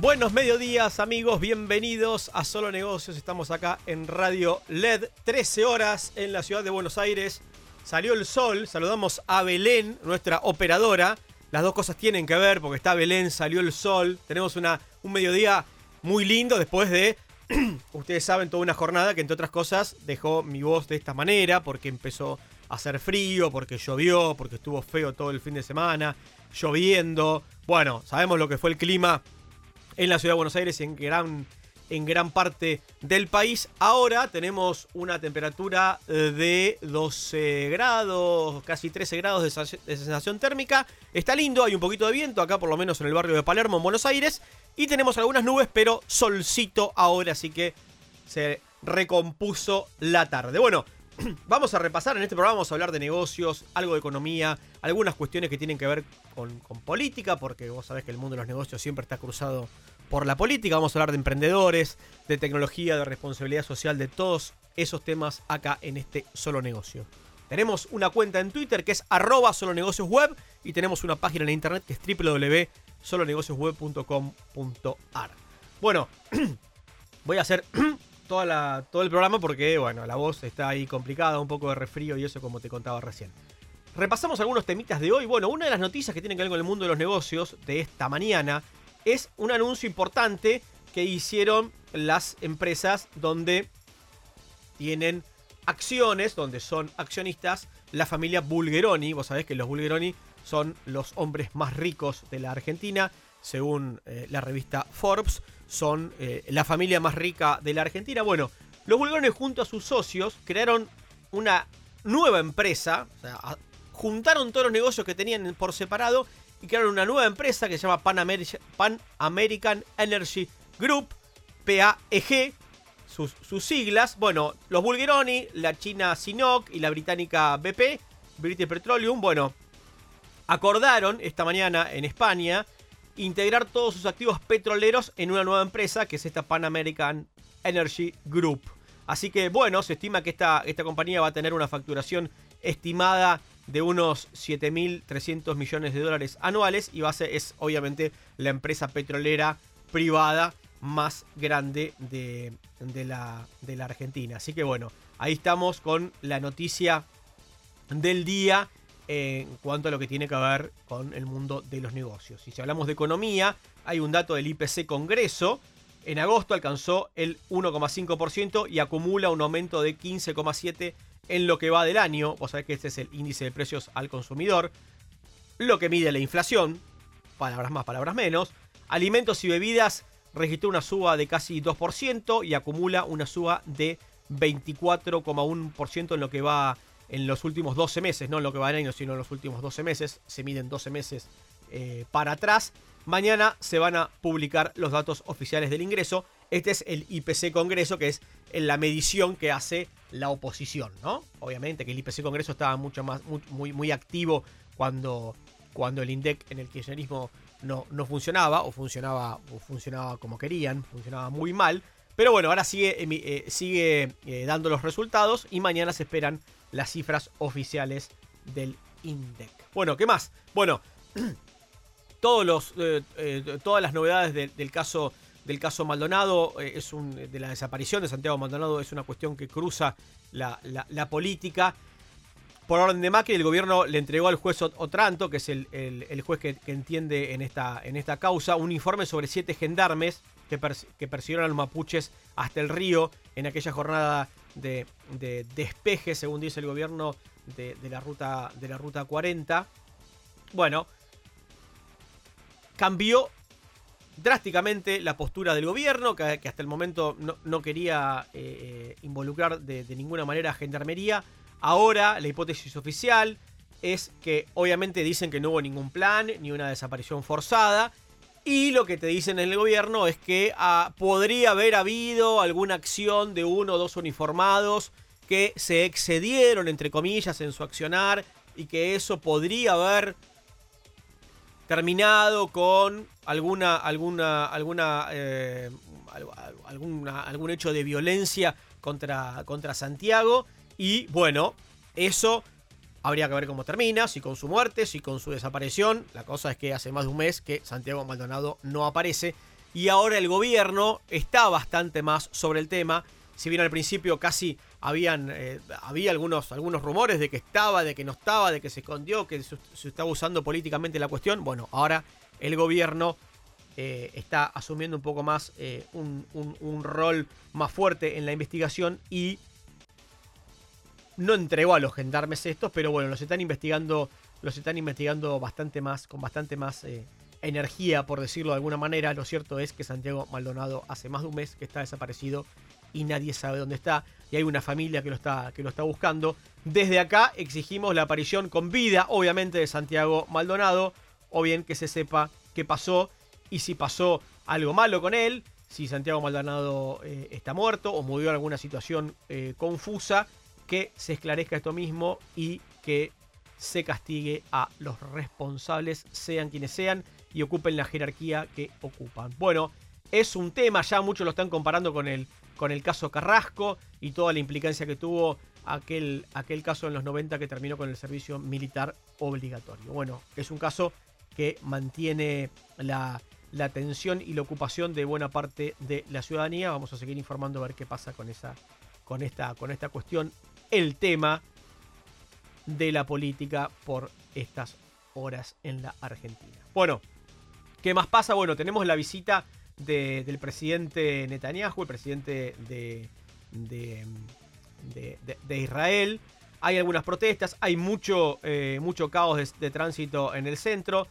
Buenos mediodías amigos, bienvenidos a Solo Negocios. Estamos acá en Radio LED, 13 horas en la ciudad de Buenos Aires. Salió el sol, saludamos a Belén, nuestra operadora. Las dos cosas tienen que ver porque está Belén, salió el sol. Tenemos una, un mediodía muy lindo después de, ustedes saben, toda una jornada que entre otras cosas dejó mi voz de esta manera porque empezó a hacer frío, porque llovió, porque estuvo feo todo el fin de semana, lloviendo. Bueno, sabemos lo que fue el clima en la ciudad de Buenos Aires en gran, en gran parte del país. Ahora tenemos una temperatura eh, de 12 grados, casi 13 grados de, sensación térmica. Está lindo, hay un poquito de viento acá, por lo menos en el barrio de Palermo, en Buenos Aires. Y tenemos algunas nubes, pero solcito ahora, así que se recompuso la tarde. Bueno, vamos a repasar en este programa, vamos a hablar de negocios, algo de economía, algunas cuestiones que tienen que ver con, política, porque vos sabés que el mundo de los negocios siempre está cruzado por la política, vamos a hablar de emprendedores, de tecnología, de responsabilidad social, de todos esos temas acá en este Solo Negocio. Tenemos una cuenta en Twitter que es arroba solonegociosweb y tenemos una página en internet que es www.solonegociosweb.com.ar. Bueno, voy a hacer toda la, todo el programa porque, bueno, la voz está ahí complicada, un poco de resfrío y eso como te contaba recién. Repasamos algunos temitas de hoy. Bueno, una de las noticias que tienen que ver con el mundo de los negocios de esta mañana es un anuncio importante que hicieron las empresas donde tienen acciones, donde son accionistas la familia Bulgeroni. Vos sabés que los Bulgeroni son los hombres más ricos de la Argentina, según eh, la revista Forbes, son eh, la familia más rica de la Argentina. Bueno, los Bulgeroni junto a sus socios crearon una nueva empresa, o sea, juntaron todos los negocios que tenían por separado y crearon una nueva empresa que se llama Pan, American Energy Group, PAEG, sus, siglas. Bueno, los Bulgeroni, la china Sinok y la británica BP, British Petroleum, bueno, acordaron esta mañana en España integrar todos sus activos petroleros en una nueva empresa que es esta Pan American Energy Group. Así que bueno, se estima que esta, esta compañía va a tener una facturación estimada de unos 7.300 millones de dólares anuales y base es obviamente la empresa petrolera privada más grande de, la, de la Argentina. Así que bueno, ahí estamos con la noticia del día en cuanto a lo que tiene que ver con el mundo de los negocios. Y si hablamos de economía, hay un dato del IPC Congreso. En agosto alcanzó el 1,5% y acumula un aumento de 15,7% en lo que va del año. Vos sabés que este es el índice de precios al consumidor. Lo que mide la inflación, palabras más, palabras menos. Alimentos y bebidas registró una suba de casi 2% y acumula una suba de 24,1% en lo que va en los últimos 12 meses, no en lo que va del año, sino en los últimos 12 meses. Se miden 12 meses eh, para atrás. Mañana se van a publicar los datos oficiales del ingreso. Este es el IPC Congreso, que es la medición que hace la oposición, ¿no? Obviamente que el IPC Congreso estaba mucho más, muy, muy, activo cuando, cuando el INDEC en el kirchnerismo no, no funcionaba, o funcionaba, o funcionaba como querían, funcionaba muy mal. Pero bueno, ahora sigue, eh, sigue eh, dando los resultados y mañana se esperan las cifras oficiales del INDEC. Bueno, ¿qué más? Bueno, todos los, eh, todas las novedades del caso del caso Maldonado, es de la desaparición de Santiago Maldonado, es una cuestión que cruza la, política. Por orden de Macri, el gobierno le entregó al juez Otranto, que es el, juez que, entiende en esta, en esta causa, un informe sobre siete gendarmes que, que, persiguieron a los mapuches hasta el río en aquella jornada de, despeje, según dice el gobierno, de, la ruta, de la ruta 40. Bueno, cambió drásticamente la postura del gobierno, que, hasta el momento no, quería eh, involucrar de, ninguna manera a Gendarmería. Ahora la hipótesis oficial es que obviamente dicen que no hubo ningún plan ni una desaparición forzada. Y lo que te dicen en el gobierno es que ah, podría haber habido alguna acción de uno o dos uniformados que se excedieron, entre comillas, en su accionar y que eso podría haber terminado con alguna, alguna, alguna, eh, alguna, algún hecho de violencia contra, contra Santiago. Y bueno, eso habría que ver cómo termina, si con su muerte, si con su desaparición. La cosa es que hace más de un mes que Santiago Maldonado no aparece. y ahora el gobierno está bastante más sobre el tema. Si bien al principio casi habían, eh, había algunos, algunos rumores de que estaba, de que no estaba, de que se escondió, que se, estaba usando políticamente la cuestión, bueno, ahora el gobierno eh, está asumiendo un poco más eh, un, un, rol más fuerte en la investigación y no entregó a los gendarmes estos, pero bueno, los están investigando, los están investigando bastante más, con bastante más energía, por decirlo de alguna manera. Lo cierto es que Santiago Maldonado hace más de un mes que está desaparecido y nadie sabe dónde está. Y hay una familia que lo está, que lo está buscando. Desde acá exigimos la aparición con vida, obviamente, de Santiago Maldonado. O bien que se sepa qué pasó y si pasó algo malo con él. Si Santiago Maldonado eh, está muerto o murió en alguna situación eh, confusa. Que se esclarezca esto mismo y que se castigue a los responsables, sean quienes sean, y ocupen la jerarquía que ocupan. Bueno, es un tema, ya muchos lo están comparando con el, con el caso Carrasco y toda la implicancia que tuvo aquel, aquel caso en los 90 que terminó con el servicio militar obligatorio. Bueno, es un caso que mantiene la, la atención y la ocupación de buena parte de la ciudadanía. Vamos a seguir informando a ver qué pasa con, esa, con, esta, con esta cuestión. El tema de la política por estas horas en la Argentina. Bueno, ¿qué más pasa? Bueno, tenemos la visita del presidente Netanyahu, el presidente de, de, Israel. Hay algunas protestas, hay mucho, eh, mucho caos de, tránsito en el centro.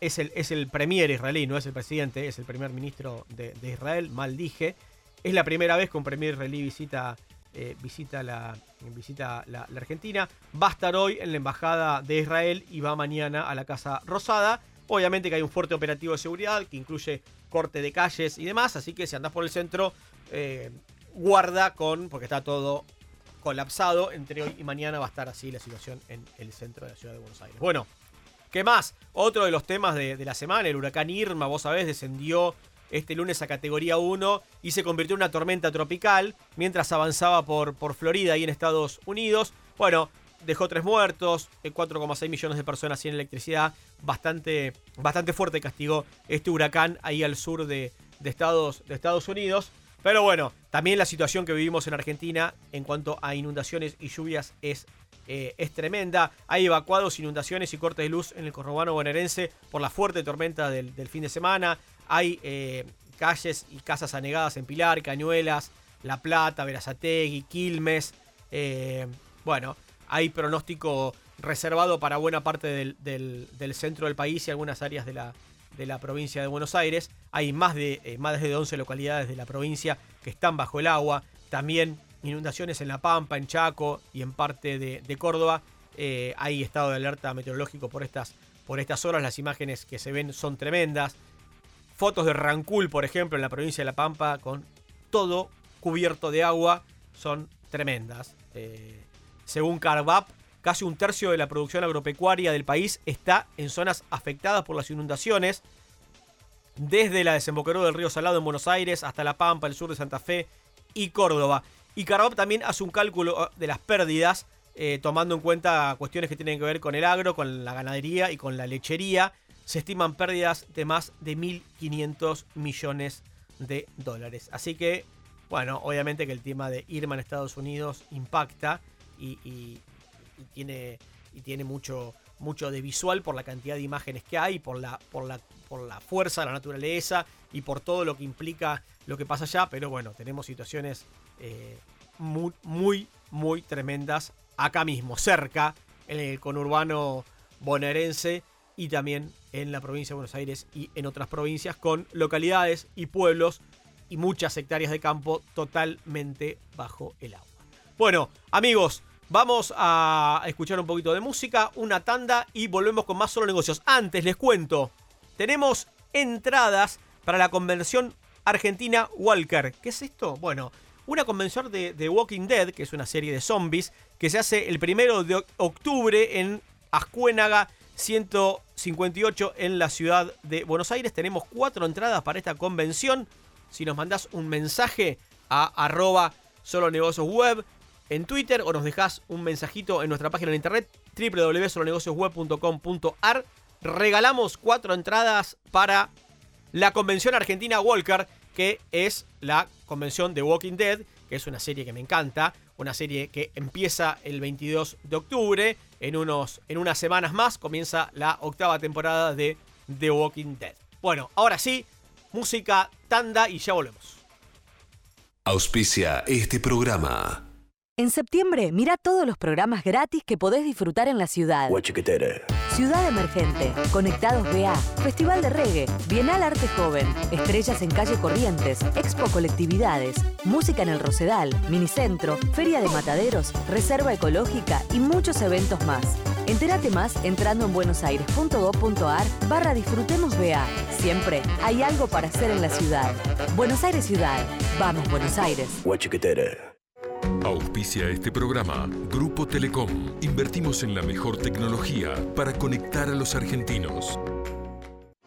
Es el, es el premier israelí, no es el presidente, es el primer ministro de, Israel, mal dije. Es la primera vez que un premier israelí visita, eh, visita, la, visita la, Argentina. Va a estar hoy en la embajada de Israel y va mañana a la Casa Rosada. Obviamente que hay un fuerte operativo de seguridad que incluye corte de calles y demás. Así que si andás por el centro, eh, guarda con, porque está todo colapsado. Entre hoy y mañana va a estar así la situación en el centro de la ciudad de Buenos Aires. Bueno, ¿qué más? Otro de los temas de, la semana, el huracán Irma, vos sabés, descendió este lunes a categoría 1 y se convirtió en una tormenta tropical mientras avanzaba por, por Florida y en Estados Unidos. Bueno, dejó tres muertos, 4,6 eh, millones de personas sin electricidad. Bastante, bastante fuerte castigó este huracán ahí al sur de, Estados, de Estados Unidos. Pero bueno, también la situación que vivimos en Argentina en cuanto a inundaciones y lluvias es, eh, es tremenda. Hay evacuados, inundaciones y cortes de luz en el conurbano bonaerense por la fuerte tormenta del, fin de semana. Hay eh, calles y casas anegadas en Pilar, Cañuelas, La Plata, Verazategui, Quilmes. bueno, hay pronóstico reservado para buena parte del, centro del país y algunas áreas de la, de provincia de Buenos Aires. Hay más de, eh, más de 11 localidades de la provincia que están bajo el agua. También inundaciones en La Pampa, en Chaco y en parte de, Córdoba. Eh, hay estado de alerta meteorológico por estas, por estas horas. Las imágenes que se ven son tremendas. Fotos de Rancul, por ejemplo, en la provincia de La Pampa, con todo cubierto de agua, son tremendas. Eh, según Carvap, casi un tercio de la producción agropecuaria del país está en zonas afectadas por las inundaciones, desde la desembocadura del río Salado en Buenos Aires hasta La Pampa, el sur de Santa Fe y Córdoba. Y Carvap también hace un cálculo de las pérdidas, eh, tomando en cuenta cuestiones que tienen que ver con el agro, con la ganadería y con la lechería. Se estiman pérdidas de más de 1.500 millones de dólares. Así que, bueno, obviamente que el tema de Irma en Estados Unidos impacta y, tiene, y tiene mucho, mucho de visual por la cantidad de imágenes que hay, por la, por la, por la fuerza la naturaleza y por todo lo que implica lo que pasa allá. Pero bueno, tenemos situaciones eh, muy, muy, muy tremendas acá mismo, cerca, en el conurbano bonaerense y también en la provincia de Buenos Aires y en otras provincias con localidades y pueblos y muchas hectáreas de campo totalmente bajo el agua. Bueno, amigos, vamos a escuchar un poquito de música, una tanda y volvemos con más solo negocios. Antes les cuento, tenemos entradas para la convención argentina Walker. ¿Qué es esto? Bueno, una convención de, The Walking Dead, que es una serie de zombies, que se hace el primero de octubre en Ascuénaga 158 en la ciudad de Buenos Aires. Tenemos cuatro entradas para esta convención. Si nos mandás un mensaje a arroba solo web, en Twitter o nos dejas un mensajito en nuestra página de internet www.solonegociosweb.com.ar. Regalamos cuatro entradas para la convención argentina Walker, que es la convención de Walking Dead, que es una serie que me encanta, una serie que empieza el 22 de octubre, en, unos, en unas semanas más comienza la octava temporada de The Walking Dead. Bueno, ahora sí, música, tanda y ya volvemos. Auspicia este programa. En septiembre, mira todos los programas gratis que podés disfrutar en la ciudad. Ciudad Emergente, Conectados BA, Festival de Reggae, Bienal Arte Joven, Estrellas en Calle Corrientes, Expo Colectividades, Música en el Rosedal, Minicentro, Feria de Mataderos, Reserva Ecológica y muchos eventos más. Entérate más entrando en buenosaires.gov.ar barra Disfrutemos BA. Siempre hay algo para hacer en la ciudad. Buenos Aires Ciudad. Vamos, Buenos Aires. Auspicia este programa Grupo Telecom. Invertimos en la mejor tecnología para conectar a los argentinos.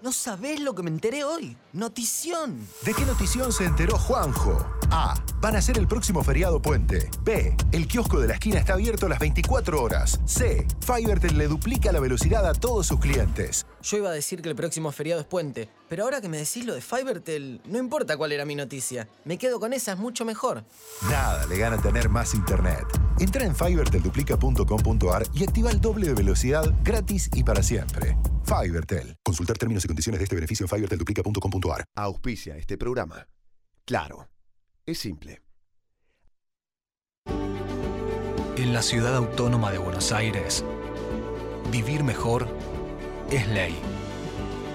No sabés lo que me enteré hoy. Notición. ¿De qué notición se enteró Juanjo? A. Van a ser el próximo feriado puente. B. El kiosco de la esquina está abierto las 24 horas. C. Fivertel le duplica la velocidad a todos sus clientes. Yo iba a decir que el próximo feriado es puente, pero ahora que me decís lo de Fivertel, no importa cuál era mi noticia. Me quedo con esa, es mucho mejor. Nada le gana tener más internet. Entra en fivertelduplica.com.ar y activa el doble de velocidad gratis y para siempre. Fivertel. Consultar términos y condiciones de este beneficio en fivertelduplica.com.ar. Auspicia este programa. Claro, es simple. En la ciudad autónoma de Buenos Aires, vivir mejor es ley.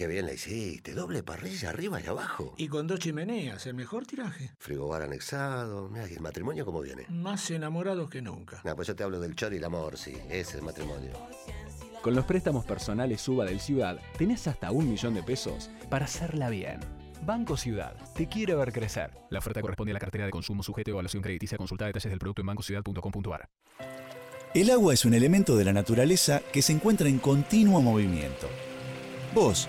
Qué bien la hiciste. Doble parrilla arriba y abajo. Y con dos chimeneas, el mejor tiraje. Frigobar anexado. Mira, ¿y el matrimonio cómo viene? Más enamorados que nunca. No, pues yo te hablo del chor y el amor, sí. Ese es el matrimonio. Con los préstamos personales Suba del Ciudad, tenés hasta un millón de pesos para hacerla bien. Banco Ciudad, te quiere ver crecer. La oferta corresponde a la cartera de consumo sujeto a evaluación crediticia. Consulta detalles del producto en bancociudad.com.ar. El agua es un elemento de la naturaleza que se encuentra en continuo movimiento. Vos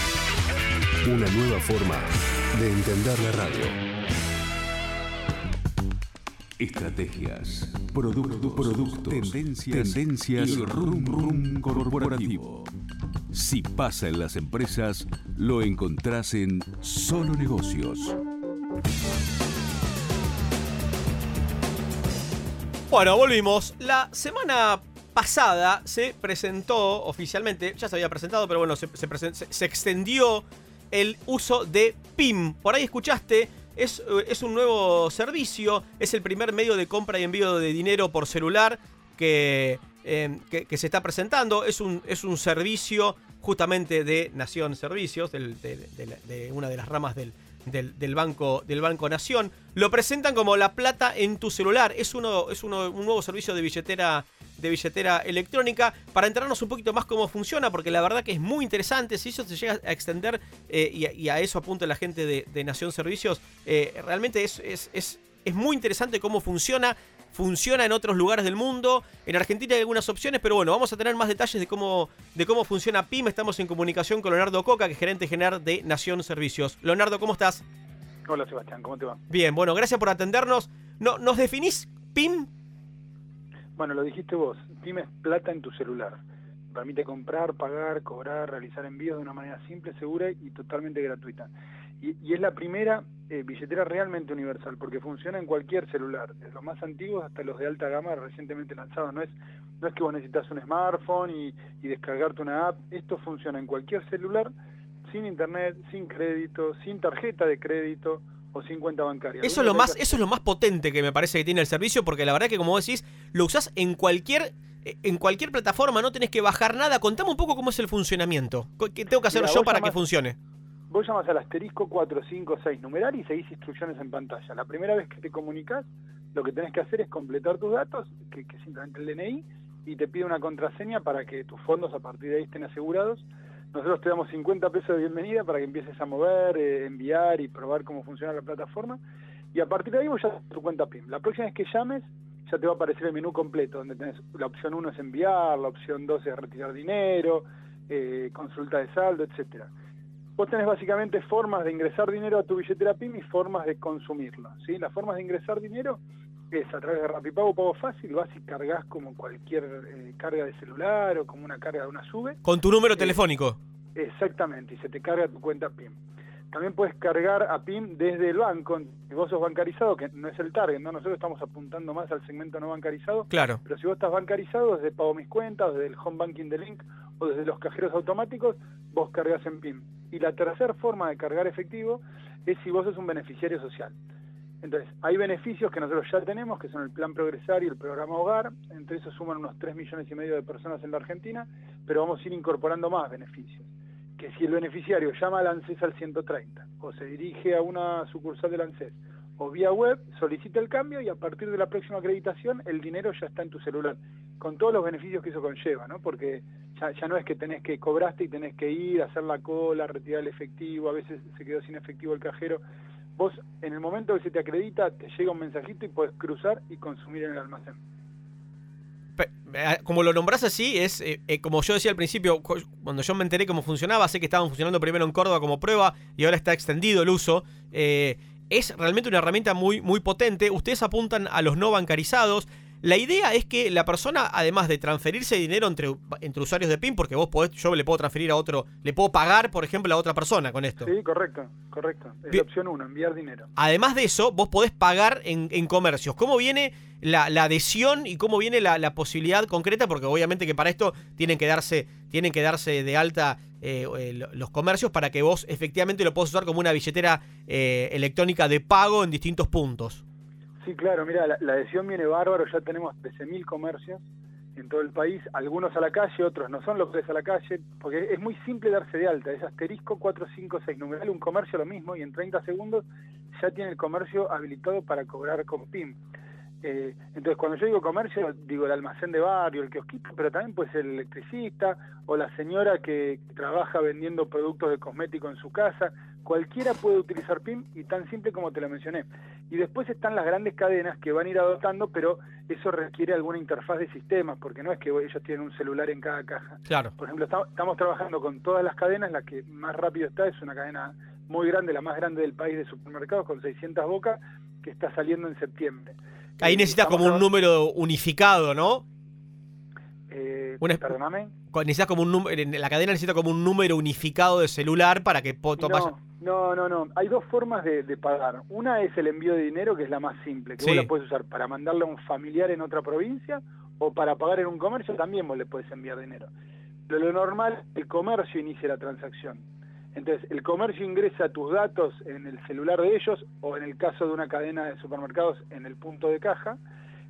Una nueva forma de entender la radio. Estrategias, productos, productos tendencias, tendencias y rum rum corporativo. Si pasa en las empresas, lo encontrás en Solo Negocios. Bueno, volvimos. La semana pasada se presentó oficialmente, ya se había presentado, pero bueno, se, se presen- se- se extendió el uso de PIM. Por ahí escuchaste, es, eh, es un nuevo servicio, es el primer medio de compra y envío de dinero por celular que, eh, que, se está presentando. Es un, es un servicio justamente de Nación Servicios, de una de las ramas del, del, del banco, del Banco Nación. Lo presentan como la plata en tu celular. Es, uno, es uno, un nuevo servicio de billetera de billetera electrónica para enterarnos un poquito más cómo funciona, porque la verdad que es muy interesante. Si eso se llega a extender eh, y, a, y a eso apunta la gente de, de Nación Servicios, eh, realmente es, es, es, es muy interesante cómo funciona. Funciona en otros lugares del mundo. En Argentina hay algunas opciones, pero bueno, vamos a tener más detalles de cómo, de cómo funciona PIM. Estamos en comunicación con Leonardo Coca, que es gerente general de Nación Servicios. Leonardo, ¿cómo estás? Hola Sebastián, ¿cómo te va? Bien, bueno, gracias por atendernos. No, ¿Nos definís PIM? Bueno, lo dijiste vos, PIM es plata en tu celular. Permite comprar, pagar, cobrar, realizar envíos de una manera simple, segura y totalmente gratuita. Y, y es la primera eh, billetera realmente universal, porque funciona en cualquier celular, desde los más antiguos hasta los de alta gama recientemente lanzados. No es, no es que vos necesitas un smartphone y, y descargarte una app, esto funciona en cualquier celular, sin internet, sin crédito, sin tarjeta de crédito o sin cuenta bancaria. Eso es lo más, eso es lo más potente que me parece que tiene el servicio, porque la verdad que como vos decís, lo usás en cualquier en cualquier plataforma, no tenés que bajar nada. Contame un poco cómo es el funcionamiento. ¿Qué tengo que hacer Mira, yo para llamás- que funcione? Vos llamas al asterisco 456 numeral y seguís instrucciones en pantalla. La primera vez que te comunicas, lo que tenés que hacer es completar tus datos, que, que es simplemente el DNI, y te pide una contraseña para que tus fondos a partir de ahí estén asegurados. Nosotros te damos 50 pesos de bienvenida para que empieces a mover, eh, enviar y probar cómo funciona la plataforma. Y a partir de ahí vos ya tenés tu cuenta PIM. La próxima vez que llames, ya te va a aparecer el menú completo, donde tenés la opción 1 es enviar, la opción 2 es retirar dinero, eh, consulta de saldo, etcétera. Vos tenés básicamente formas de ingresar dinero a tu billetera PIM y formas de consumirlo. ¿sí? Las formas de ingresar dinero es a través de Rapipago, Pago Fácil, vas y cargas como cualquier eh, carga de celular o como una carga de una sube. Con tu número telefónico. Exactamente, y se te carga tu cuenta PIM. También puedes cargar a PIM desde el banco, si vos sos bancarizado, que no es el target, ¿no? nosotros estamos apuntando más al segmento no bancarizado, Claro. pero si vos estás bancarizado desde Pago Mis Cuentas, desde el Home Banking de Link o desde los cajeros automáticos, vos cargas en PIM. Y la tercera forma de cargar efectivo es si vos sos un beneficiario social. Entonces, hay beneficios que nosotros ya tenemos, que son el Plan Progresar y el Programa Hogar, entre esos suman unos 3 millones y medio de personas en la Argentina, pero vamos a ir incorporando más beneficios. Que si el beneficiario llama al ANSES al 130, o se dirige a una sucursal del ANSES, o vía web, solicita el cambio y a partir de la próxima acreditación el dinero ya está en tu celular, con todos los beneficios que eso conlleva, ¿no? Porque ya, no es que tenés que cobraste y tenés que ir, hacer la cola, retirar el efectivo, a veces se quedó sin efectivo el cajero. Vos, en el momento que se te acredita, te llega un mensajito y podés cruzar y consumir en el almacén. Eh, Como lo nombrás así, es eh, eh, como yo decía al principio, cu- cuando yo me enteré cómo funcionaba, sé que estaban funcionando primero en Córdoba como prueba y ahora está extendido el uso. es realmente una herramienta muy, muy potente. Ustedes apuntan a los no bancarizados. La idea es que la persona, además de transferirse dinero entre, entre usuarios de PIN, porque vos podés, yo le puedo transferir a otro, le puedo pagar, por ejemplo, a otra persona con esto. Sí, correcto, correcto. Es la opción 1, enviar dinero. Además de eso, vos podés pagar en, en comercios. ¿Cómo viene la, la adhesión y cómo viene la, la posibilidad concreta? Porque obviamente que para esto tienen que darse, tienen que darse de alta eh, lo- los comercios para que vos efectivamente lo puedas usar como una billetera eh, electrónica de pago en distintos puntos. Sí, claro, mira, la, adhesión viene bárbaro, ya tenemos 13.000 comercios en todo el país, algunos a la calle, otros no son locales a la calle, porque es muy simple darse de alta, es asterisco 456 numeral, un comercio lo mismo, y en 30 segundos ya tiene el comercio habilitado para cobrar con PIM. Eh, entonces, cuando yo digo comercio, digo el almacén de barrio, el kiosquito, pero también puede ser el electricista o la señora que trabaja vendiendo productos de cosmético en su casa. Cualquiera puede utilizar PIM y tan simple como te lo mencioné. Y después están las grandes cadenas que van a ir adoptando, pero eso requiere alguna interfaz de sistemas, porque no es que ellos tienen un celular en cada caja. Claro. Por ejemplo, estamos, estamos trabajando con todas las cadenas, la que más rápido está es una cadena muy grande, la más grande del país de supermercados, con 600 bocas, que está saliendo en septiembre. Ahí necesitas como un número unificado, ¿no? Eh, perdóname. Necesitas como un número, la cadena necesita como un número unificado de celular para que vaya- No, no, no, no. Hay dos formas de, de pagar. Una es el envío de dinero, que es la más simple, que Sí. vos la puedes usar para mandarle a un familiar en otra provincia o para pagar en un comercio, también vos le puedes enviar dinero. Pero lo normal, el comercio inicia la transacción. Entonces, el comercio ingresa tus datos en el celular de ellos o en el caso de una cadena de supermercados en el punto de caja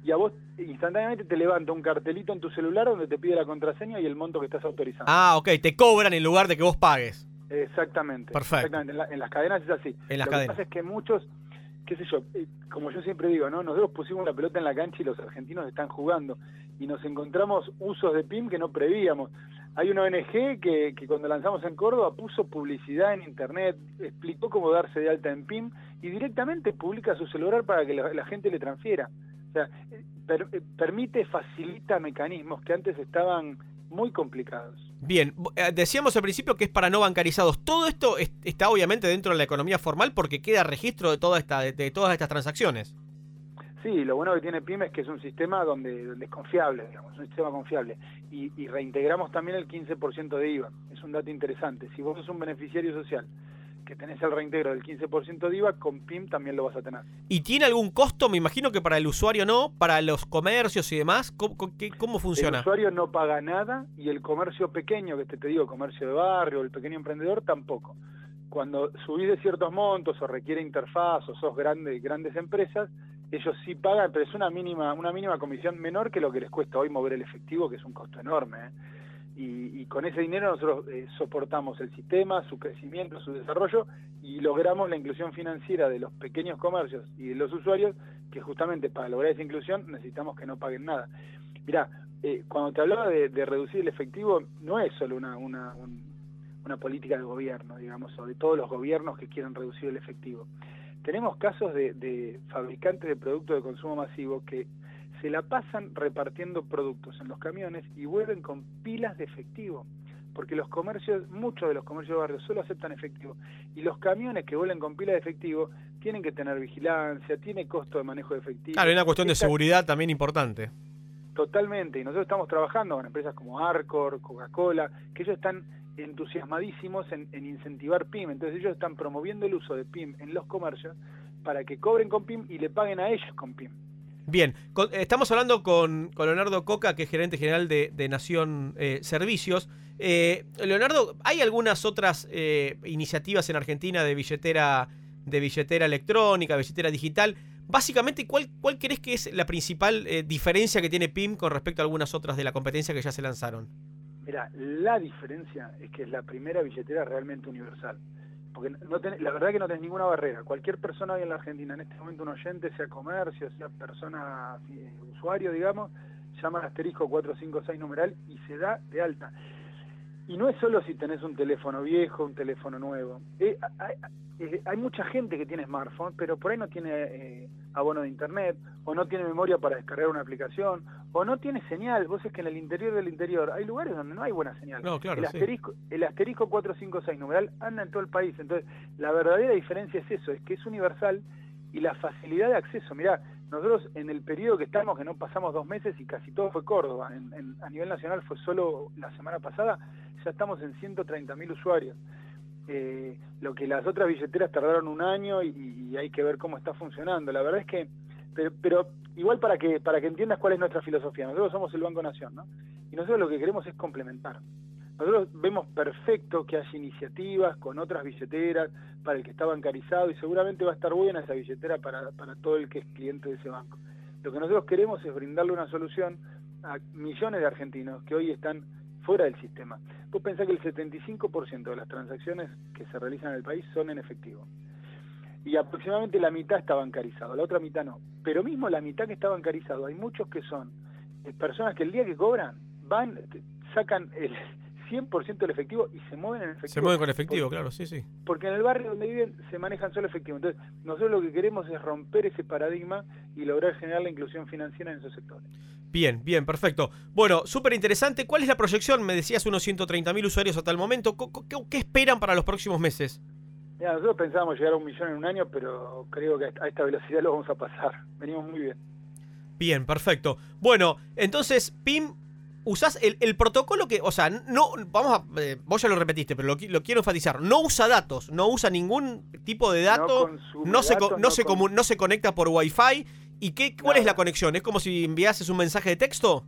y a vos instantáneamente te levanta un cartelito en tu celular donde te pide la contraseña y el monto que estás autorizando. Ah, ok, te cobran en lugar de que vos pagues. Exactamente. Perfecto. exactamente. En, la- en las cadenas es así. En las Lo cadenas. que pasa es que muchos, qué sé yo, eh, como yo siempre digo, ¿no? Nosotros pusimos la pelota en la cancha y los argentinos están jugando. Y nos encontramos usos de PIM que no prevíamos. Hay una ONG que, que cuando lanzamos en Córdoba puso publicidad en internet, explicó cómo darse de alta en PIM y directamente publica su celular para que la, gente le transfiera. O sea, per- eh, permite, facilita mecanismos que antes estaban muy complicados. Bien, eh, decíamos al principio que es para no bancarizados. Todo esto es- está obviamente dentro de la economía formal porque queda registro de toda esta de, de todas estas transacciones. Sí, lo bueno que tiene PIM es que es un sistema donde, donde es confiable, digamos, un sistema confiable. Y, y reintegramos también el 15% de IVA. Es un dato interesante. Si vos sos un beneficiario social que tenés el reintegro del 15% de IVA, con PIM también lo vas a tener. ¿Y tiene algún costo? Me imagino que para el usuario no, para los comercios y demás. ¿Cómo, cómo funciona? El usuario no paga nada y el comercio pequeño, que te, te digo, comercio de barrio, el pequeño emprendedor, tampoco. Cuando subís de ciertos montos o requiere interfaz o sos grandes grandes empresas, ellos sí pagan, pero es una mínima, una mínima comisión menor que lo que les cuesta hoy mover el efectivo, que es un costo enorme. ¿eh? Y, y, con ese dinero nosotros eh, soportamos el sistema, su crecimiento, su desarrollo y logramos la inclusión financiera de los pequeños comercios y de los usuarios, que justamente para lograr esa inclusión necesitamos que no paguen nada. Mirá, eh, cuando te hablaba de, de, reducir el efectivo, no es solo una, una, un, una política de gobierno, digamos, o de todos los gobiernos que quieren reducir el efectivo tenemos casos de, de, fabricantes de productos de consumo masivo que se la pasan repartiendo productos en los camiones y vuelven con pilas de efectivo. Porque los comercios, muchos de los comercios de barrio solo aceptan efectivo. Y los camiones que vuelven con pilas de efectivo tienen que tener vigilancia, tiene costo de manejo de efectivo. Claro, hay una cuestión de seguridad también importante. Totalmente. Y nosotros estamos trabajando con empresas como Arcor, Coca-Cola, que ellos están entusiasmadísimos en, en, incentivar PIM. Entonces ellos están promoviendo el uso de PIM en los comercios para que cobren con PIM y le paguen a ellos con PIM. Bien, estamos hablando con, Leonardo Coca, que es gerente general de, de Nación eh, Servicios. Eh, Leonardo, ¿hay algunas otras eh, iniciativas en Argentina de billetera, de billetera electrónica, billetera digital? Básicamente, ¿cuál, ¿cuál crees que es la principal eh, diferencia que tiene PIM con respecto a algunas otras de la competencia que ya se lanzaron? Mira, la diferencia es que es la primera billetera realmente universal. Porque no tenés, la verdad que no tenés ninguna barrera. Cualquier persona hoy en la Argentina, en este momento un oyente, sea comercio, sea persona, eh, usuario, digamos, llama al asterisco 456 numeral y se da de alta. Y no es solo si tenés un teléfono viejo, un teléfono nuevo. Eh, hay, eh, hay, mucha gente que tiene smartphone, pero por ahí no tiene eh, abono de internet, o no tiene memoria para descargar una aplicación, o no tiene señal. Vos es que en el interior del interior hay lugares donde no hay buena señal. No, claro, el, asterisco, sí. el asterisco 456 numeral anda en todo el país. Entonces, la verdadera diferencia es eso, es que es universal y la facilidad de acceso. Mirá, nosotros en el periodo que estamos, que no pasamos dos meses y casi todo fue Córdoba, en, en, a nivel nacional fue solo la semana pasada, ya estamos en 130.000 usuarios. Eh, lo que las otras billeteras tardaron un año y, y, hay que ver cómo está funcionando. La verdad es que, pero, pero igual para que para que entiendas cuál es nuestra filosofía, nosotros somos el Banco Nación, ¿no? Y nosotros lo que queremos es complementar. Nosotros vemos perfecto que haya iniciativas con otras billeteras para el que está bancarizado y seguramente va a estar buena esa billetera para, para todo el que es cliente de ese banco. Lo que nosotros queremos es brindarle una solución a millones de argentinos que hoy están fuera del sistema. Vos pensás que el 75% de las transacciones que se realizan en el país son en efectivo. Y aproximadamente la mitad está bancarizado, la otra mitad no. Pero mismo la mitad que está bancarizado, hay muchos que son personas que el día que cobran van, sacan el 100% del efectivo y se mueven en efectivo. Se mueven con efectivo, porque, claro, sí, sí. Porque en el barrio donde viven se manejan solo efectivo. Entonces, nosotros lo que queremos es romper ese paradigma y lograr generar la inclusión financiera en esos sectores. Bien, bien, perfecto. Bueno, súper interesante. ¿Cuál es la proyección? Me decías unos 130.000 usuarios hasta el momento. ¿Qué, ¿Qué, esperan para los próximos meses? Mira, nosotros pensábamos llegar a un millón en un año, pero creo que a esta velocidad lo vamos a pasar. Venimos muy bien. Bien, perfecto. Bueno, entonces, PIM usás el, el, protocolo que, o sea, no, vamos a, eh, vos ya lo repetiste, pero lo, lo, quiero enfatizar, no usa datos, no usa ningún tipo de dato, no, no se, datos, no, no, se con... no se conecta por Wi-Fi. ¿Y qué, cuál es la conexión? ¿Es como si enviases un mensaje de texto?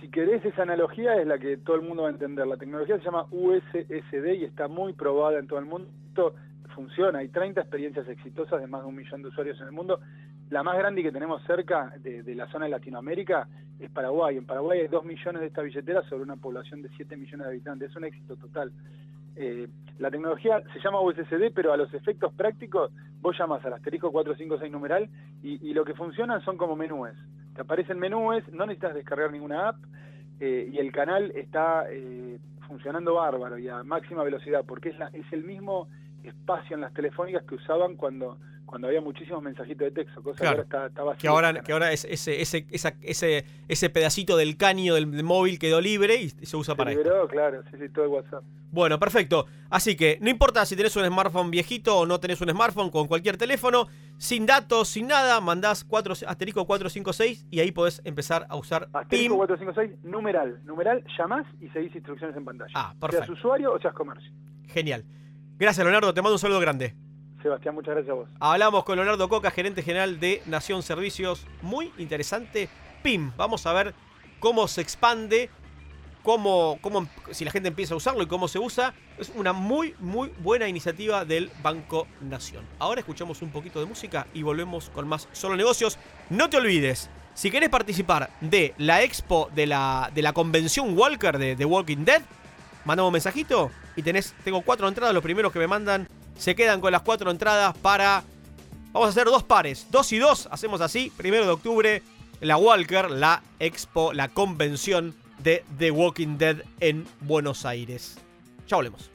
Si querés, esa analogía es la que todo el mundo va a entender. La tecnología se llama USSD y está muy probada en todo el mundo. Esto funciona, hay 30 experiencias exitosas de más de un millón de usuarios en el mundo. La más grande que tenemos cerca de, de, la zona de Latinoamérica es Paraguay. En Paraguay hay 2 millones de estas billeteras sobre una población de 7 millones de habitantes. Es un éxito total. Eh, la tecnología se llama USSD, pero a los efectos prácticos vos llamas al asterisco 456 numeral y, y lo que funcionan son como menúes. Te aparecen menúes, no necesitas descargar ninguna app eh, y el canal está eh, funcionando bárbaro y a máxima velocidad porque es, la, es el mismo espacio en las telefónicas que usaban cuando cuando había muchísimos mensajitos de texto, cosa Claro. que ahora está, está. Que ahora, que ahora es- ese, ese, esa- ese, ese pedacito del caño del, del móvil quedó libre y, se usa Se para esto. liberó, claro, sí, sí, todo el WhatsApp. Bueno, perfecto. Así que no importa si tenés un smartphone viejito o no tenés un smartphone con cualquier teléfono, sin datos, sin nada, mandás 4, asterisco 456 y ahí podés empezar a usar Asterisco PIM. 456, numeral. Numeral, llamás y seguís instrucciones en pantalla. Ah, Seas perfecto. usuario o seas comercio. Genial. Gracias, Leonardo. Te mando un saludo grande. Sebastián, muchas gracias a vos. Hablamos con Leonardo Coca, gerente general de Nación Servicios. Muy interesante. PIM. Vamos a ver cómo se expande, cómo, cómo si la gente empieza a usarlo y cómo se usa. Es una muy, muy buena iniciativa del Banco Nación. Ahora escuchamos un poquito de música y volvemos con más Solo Negocios. No te olvides, si querés participar de la expo de la, de la convención Walker de The Walking Dead, mandame un mensajito y tenés, tengo cuatro entradas. Los primeros que me mandan se quedan con las cuatro entradas para. Vamos a hacer dos pares, dos y dos. Hacemos así, primero de octubre, la Walker, la expo, la convención de The Walking Dead en Buenos Aires. Ya volvemos.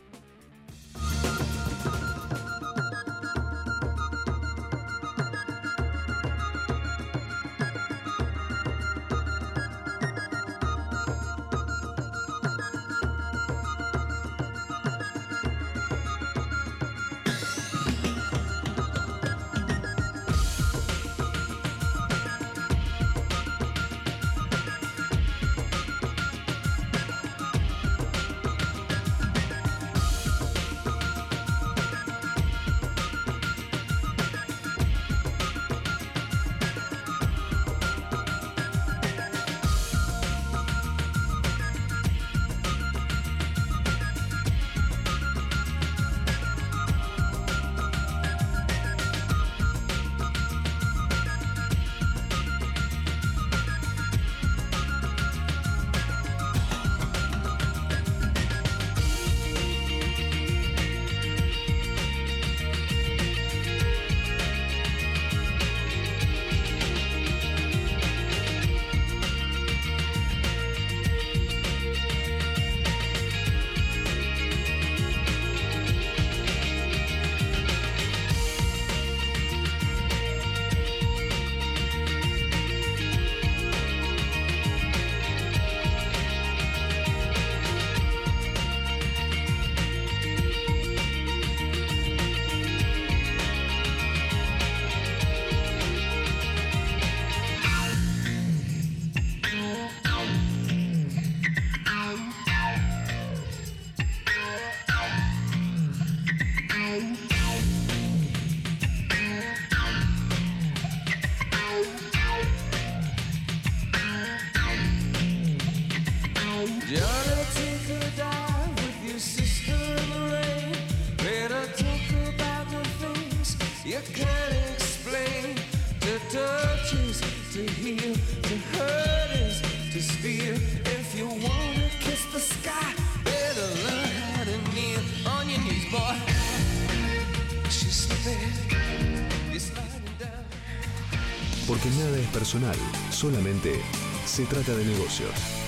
Porque nada es personal, solamente se trata de negocios.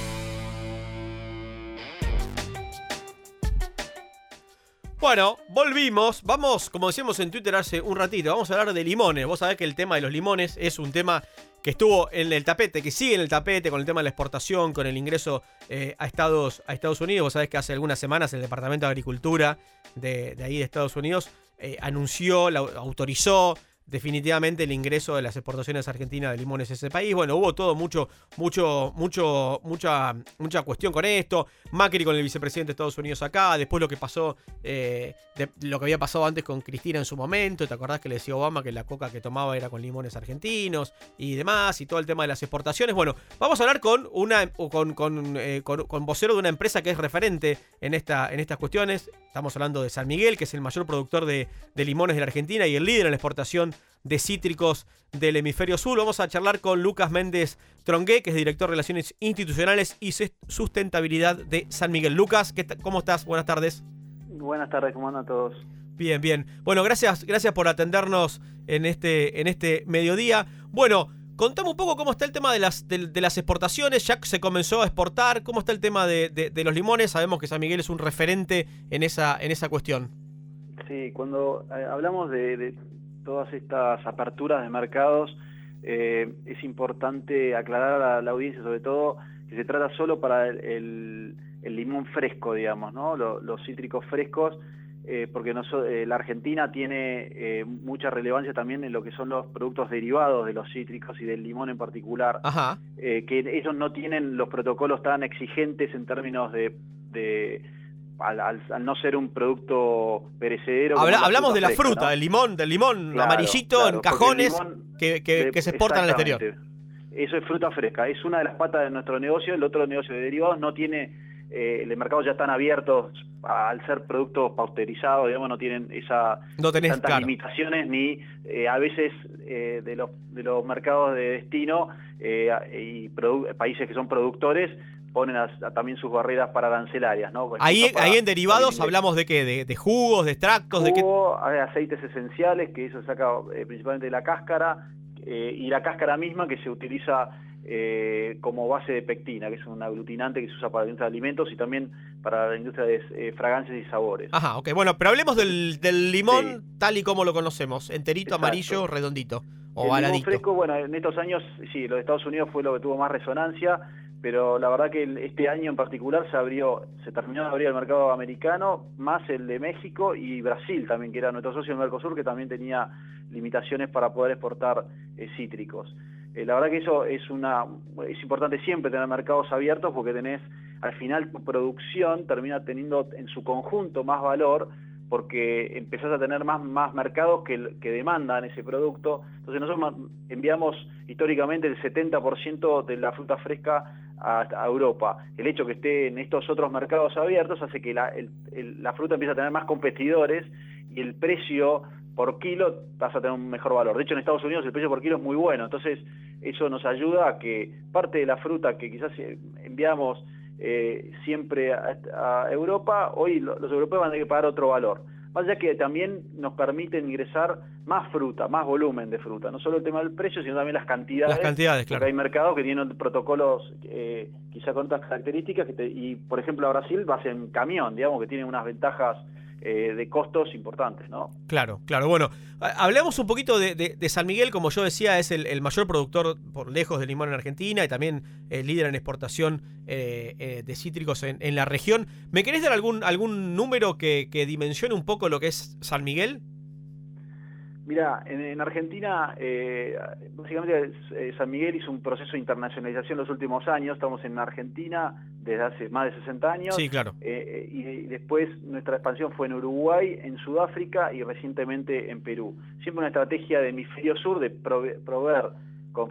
Bueno, volvimos. Vamos, como decíamos en Twitter hace un ratito, vamos a hablar de limones. Vos sabés que el tema de los limones es un tema que estuvo en el tapete, que sigue en el tapete con el tema de la exportación, con el ingreso eh, a, Estados, a Estados Unidos. Vos sabés que hace algunas semanas el Departamento de Agricultura de, ahí de Estados Unidos eh, anunció, la- autorizó definitivamente el ingreso de las exportaciones argentinas de limones a ese país. Bueno, hubo todo mucho, mucho, mucho, mucha, mucha cuestión con esto. Macri con el vicepresidente de Estados Unidos acá. Después lo que pasó, eh, lo que había pasado antes con Cristina en su momento. ¿Te acordás que le decía Obama que la coca que tomaba era con limones argentinos y demás? Y todo el tema de las exportaciones. Bueno, vamos a hablar con una con, eh, con- con vocero de una empresa que es referente en, esta, en estas cuestiones. Estamos hablando de San Miguel, que es el mayor productor de, de limones de la Argentina y el líder en la exportación de cítricos del hemisferio sur. Vamos a charlar con Lucas Méndez Trongué, que es director de Relaciones Institucionales y Sus- Sustentabilidad de San Miguel. Lucas, ¿qué ta- ¿cómo estás? Buenas tardes. Buenas tardes, ¿cómo andan todos? Bien, bien. Bueno, gracias, gracias por atendernos en este, en este mediodía. Bueno, contame un poco cómo está el tema de las, de, de las exportaciones. Ya se comenzó a exportar. ¿Cómo está el tema de, de- de los limones? Sabemos que San Miguel es un referente en esa, en esa cuestión. Sí, cuando eh, hablamos de- todas estas aperturas de mercados, eh, es importante aclarar a la audiencia sobre todo que se trata solo para el, el- el limón fresco, digamos, ¿no? Lo- los cítricos frescos, eh, porque noso- eh, la Argentina tiene mucha relevancia también en lo que son los productos derivados de los cítricos y del limón en particular, Ajá. que ellos no tienen los protocolos tan exigentes en términos de... de- al, al- al no ser un producto perecedero. Habla- hablamos de la fresca, fruta, ¿no? del limón, del limón Claro, amarillito claro, en el cajones limón que, que- de- que se exportan al exterior. Eso es fruta fresca, es una de las patas de nuestro negocio. El otro negocio de derivados no tiene, eh, los mercados ya están abiertos al ser productos pasteurizados, digamos, no tienen esa No tenés, tantas claro. limitaciones ni eh, a veces eh, de, los, de los mercados de destino eh, y países que son productores ponen a- a también sus barreras para arancelarias, ¿no? Ahí, para- ahí en derivados para- hablamos de qué, de, de jugos, de extractos, de qué. Jugo, aceites esenciales, que eso saca eh, principalmente de la cáscara, eh, y la cáscara misma que se utiliza eh, como base de pectina, que es un aglutinante que se usa para la industria de alimentos y también para la industria de eh, fragancias y sabores. Ajá, ok. Bueno, pero hablemos del, del limón tal y como lo conocemos. Enterito, Exacto. amarillo, redondito. O el limón baladito. fresco, bueno, en estos años, sí, los de Estados Unidos fue lo que tuvo más resonancia, pero la verdad que este año en particular se abrió, se terminó de abrir el mercado americano, más el de México y Brasil también, que era nuestro socio en Mercosur, que también tenía limitaciones para poder exportar eh, cítricos. Eh, la verdad que eso es una es importante siempre tener mercados abiertos porque tenés al final tu producción termina teniendo en su conjunto más valor porque empezás a tener más, más mercados que, demandan ese producto. Entonces nosotros enviamos históricamente el 70% de la fruta fresca a, Europa. El hecho que esté en estos otros mercados abiertos hace que la, la fruta empiece a tener más competidores y el precio por kilo vas a tener un mejor valor. De hecho, en Estados Unidos el precio por kilo es muy bueno. Entonces, eso nos ayuda a que parte de la fruta que quizás eh, enviamos eh, siempre a, a Europa, hoy lo- los europeos van a tener que pagar otro valor. Más allá que también nos permite ingresar más fruta, más volumen de fruta. No solo el tema del precio, sino también las cantidades. Las cantidades, porque claro. hay mercados que tienen protocolos eh, quizá con otras características. Que te- y, por ejemplo, a Brasil vas en camión, digamos, que tiene unas ventajas eh, de costos importantes, ¿no? Claro, claro. Bueno, ha- hablemos un poquito de, San Miguel, como yo decía, es el, mayor productor por lejos de limón en Argentina y también el líder en exportación eh, eh, de cítricos en, en la región. ¿Me querés dar algún, algún número que, que dimensione un poco lo que es San Miguel? Mira, en, en Argentina, eh, básicamente eh, San Miguel hizo un proceso de internacionalización los últimos años. Estamos en Argentina desde hace más de 60 años. Sí, claro. Eh, y, y después nuestra expansión fue en Uruguay, en Sudáfrica y recientemente en Perú. Siempre una estrategia de hemisferio sur de prove- proveer con,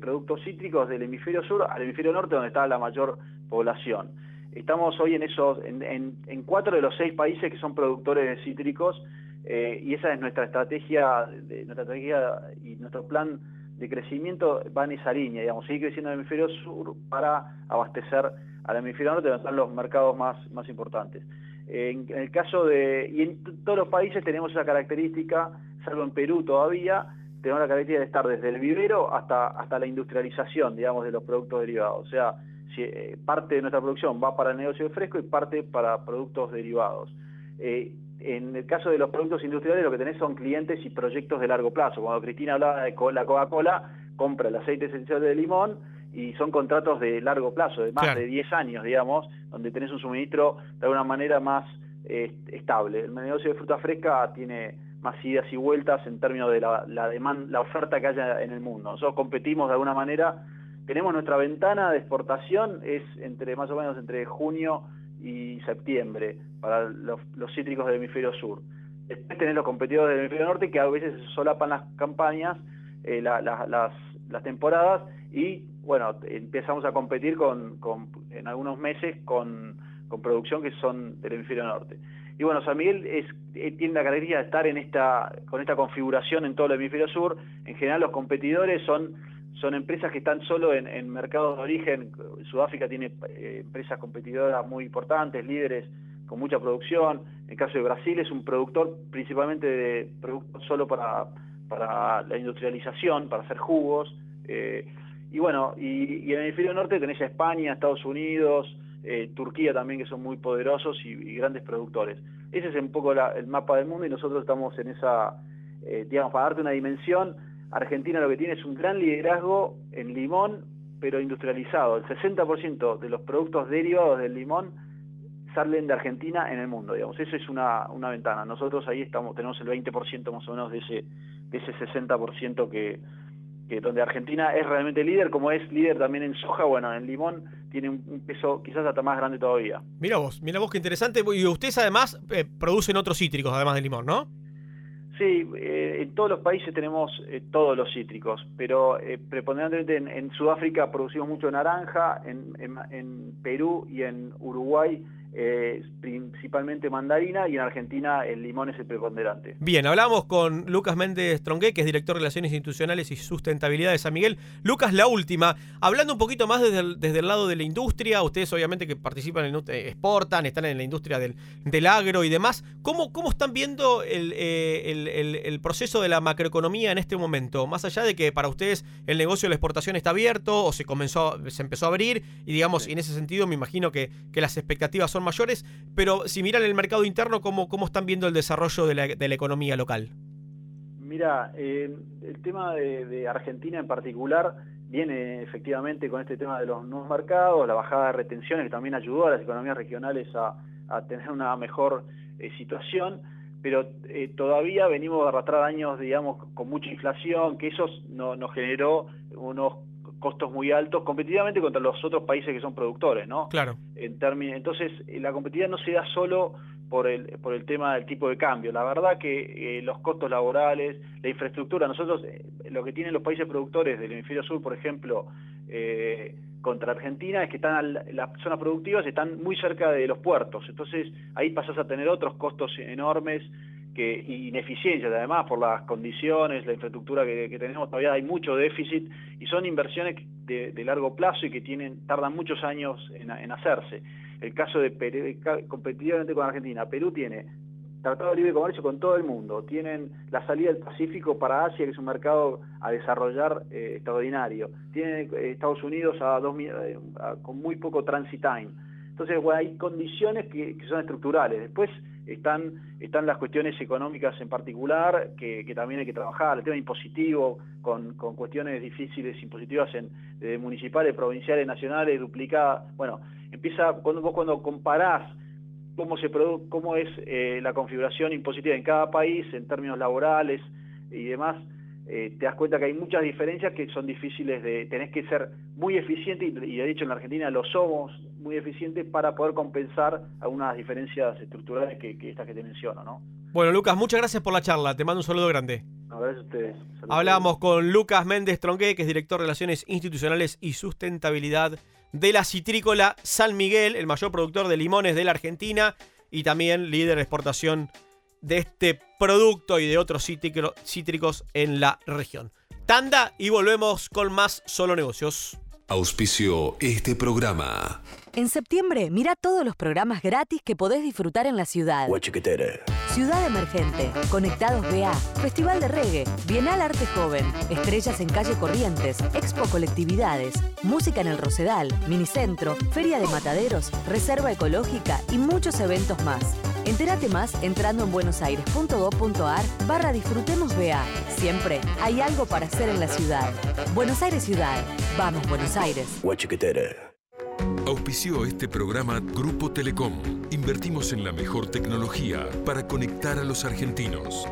productos cítricos del hemisferio sur al hemisferio norte donde está la mayor población. Estamos hoy en esos, en, en- en cuatro de los seis países que son productores de cítricos eh, y esa es nuestra estrategia, nuestra estrategia y nuestro plan de crecimiento va en esa línea, digamos, seguir creciendo en el hemisferio sur para abastecer al hemisferio norte donde están los mercados más, más importantes. En, el caso de, y en todos los países tenemos esa característica, salvo en Perú todavía, tenemos la característica de estar desde el vivero hasta, hasta la industrialización, digamos, de los productos derivados. O sea, eh, parte de nuestra producción va para el negocio de fresco y parte para productos derivados. Eh, en el caso de los productos industriales lo que tenés son clientes y proyectos de largo plazo. Cuando Cristina hablaba de la Coca-Cola, compra el aceite esencial de limón y son contratos de largo plazo, de más Claro. de 10 años, digamos, donde tenés un suministro de alguna manera más eh, estable. El negocio de fruta fresca tiene más idas y vueltas en términos de la, la oferta que haya en el mundo. Nosotros competimos de alguna manera, tenemos nuestra ventana de exportación, es entre más o menos entre junio y septiembre para los, cítricos del hemisferio sur. Después tenés los competidores del hemisferio norte que a veces solapan las campañas, eh, la- la- las, las temporadas y bueno, empezamos a competir con, con- en algunos meses con, con producción que son del hemisferio norte. Y bueno, San Miguel es, eh, tiene la característica de estar en esta, con esta configuración en todo el hemisferio sur. En general los competidores son, son empresas que están solo en, mercados de origen. Sudáfrica tiene eh, empresas competidoras muy importantes, líderes con mucha producción. En caso de Brasil es un productor principalmente de productos solo para, para la industrialización, para hacer jugos. eh, y bueno, y, en el hemisferio norte tenés a España, Estados Unidos, eh, Turquía también, que son muy poderosos y, grandes productores. Ese es un poco el mapa del mundo y nosotros estamos en esa, digamos, para darte una dimensión, Argentina lo que tiene es un gran liderazgo en limón, pero industrializado. El 60% de los productos derivados del limón salen de Argentina en el mundo, digamos. Eso es una, una ventana. Nosotros ahí estamos tenemos el 20% más o menos de ese, de ese 60% que, que donde Argentina es realmente líder, como es líder también en soja, bueno, en limón tiene un, peso quizás hasta más grande todavía. Mira vos, mira vos qué interesante. Y ustedes además eh, producen otros cítricos, además de limón, ¿no? Sí, eh, en todos los países tenemos eh, todos los cítricos, pero eh, preponderantemente en, Sudáfrica producimos mucho naranja, en Perú y en Uruguay eh, principalmente mandarina y en Argentina el limón es el preponderante. Bien, hablamos con Lucas Méndez Trongué, que es director de Relaciones Institucionales y Sustentabilidad de San Miguel. Lucas, la última, hablando un poquito más desde el, desde el lado de la industria, ustedes obviamente que participan, en, industria- exportan, están en la industria del, del agro y demás, ¿cómo, cómo están viendo el, eh, el- el- el proceso de la macroeconomía en este momento? Más allá de que para ustedes el negocio de la exportación está abierto o se comenzó, se empezó a abrir y digamos, en ese sentido me imagino que, que las expectativas son mayores, pero si miran el mercado interno, ¿cómo, cómo están viendo el desarrollo de la, de la economía local? Mira, el tema de, Argentina en particular viene efectivamente con este tema de los nuevos mercados, la bajada de retenciones que también ayudó a las economías regionales a, a tener una mejor eh, situación, pero eh, todavía venimos de arrastrar años, digamos, con mucha inflación, que eso no- nos generó unos costos muy altos competitivamente contra los otros países que son productores, ¿no? Claro. en términos entonces eh, la competitividad no se da solo por el por el tema del tipo de cambio la verdad que eh, los costos laborales la infraestructura nosotros eh, lo que tienen los países productores del hemisferio sur por ejemplo eh, contra Argentina es que están al- las zonas productivas están muy cerca de los puertos entonces ahí pasas a tener otros costos enormes que ineficiencias además por las condiciones la infraestructura que, tenemos todavía hay mucho déficit y son inversiones de, largo plazo y que tienen tardan muchos años en, hacerse el caso de Perú, competitivamente con Argentina Perú tiene tratado de libre comercio con todo el mundo tienen la salida del Pacífico para Asia que es un mercado a desarrollar eh, extraordinario tienen eh, Estados Unidos a dos eh, con muy poco transit time entonces, bueno, hay condiciones que, que son estructurales. Después están, están las cuestiones económicas en particular, que, también hay que trabajar, el tema impositivo, con, con cuestiones difíciles impositivas en, municipales, provinciales, nacionales, duplicadas. Bueno, empieza, cuando vos cuando comparás cómo, se cómo es eh, la configuración impositiva en cada país, en términos laborales y demás, eh, te das cuenta que hay muchas diferencias que son difíciles de, tenés que ser muy eficiente y, y de hecho en la Argentina lo somos muy eficientes para poder compensar algunas diferencias estructurales que, que estas que te menciono, ¿no? Bueno, Lucas, muchas gracias por la charla. Te mando un saludo grande. No, gracias a ustedes. Saludos. Hablábamos con Lucas Méndez Trongué, que es director de Relaciones Institucionales y Sustentabilidad de la Citrícola San Miguel, el mayor productor de limones de la Argentina y también líder de exportación de este producto y de otros cítrico- cítricos en la región. Tanda y volvemos con más Solo Negocios. Auspició este programa. En septiembre, mira todos los programas gratis que podés disfrutar en la ciudad. Ciudad Emergente, Conectados BA, Festival de Reggae, Bienal Arte Joven, Estrellas en Calle Corrientes, Expo Colectividades, Música en el Rosedal, Minicentro, Feria de Mataderos, Reserva Ecológica y muchos eventos más. Entérate más entrando en buenosaires.gov.ar barra Disfrutemos BA. Siempre hay algo para hacer en la ciudad. Buenos Aires Ciudad. Vamos, Buenos Aires. Auspició este programa Grupo Telecom. Invertimos en la mejor tecnología para conectar a los argentinos.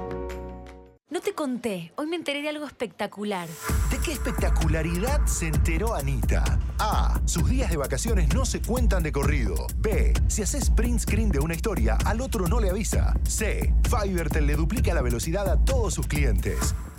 No te conté, hoy me enteré de algo espectacular. ¿De qué espectacularidad se enteró Anita? A. Sus días de vacaciones no se cuentan de corrido. B. Si haces print screen de una historia, al otro no le avisa. C. Fivertel le duplica la velocidad a todos sus clientes.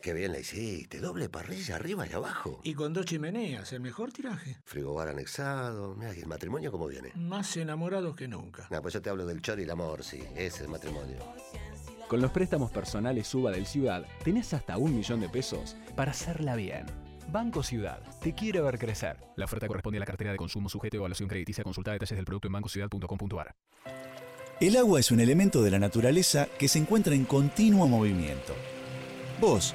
Qué bien la hiciste. Doble parrilla arriba y abajo. Y con dos chimeneas, el mejor tiraje. Frigobar anexado. Mira, ¿y el matrimonio cómo viene? Más enamorados que nunca. No, pues yo te hablo del chor y el amor, sí. Ese es el matrimonio. Con los préstamos personales Suba del Ciudad, tenés hasta un millón de pesos para hacerla bien. Banco Ciudad, te quiere ver crecer. La oferta corresponde a la cartera de consumo sujeto a evaluación crediticia. Consulta detalles del producto en bancociudad.com.ar. El agua es un elemento de la naturaleza que se encuentra en continuo movimiento. Vos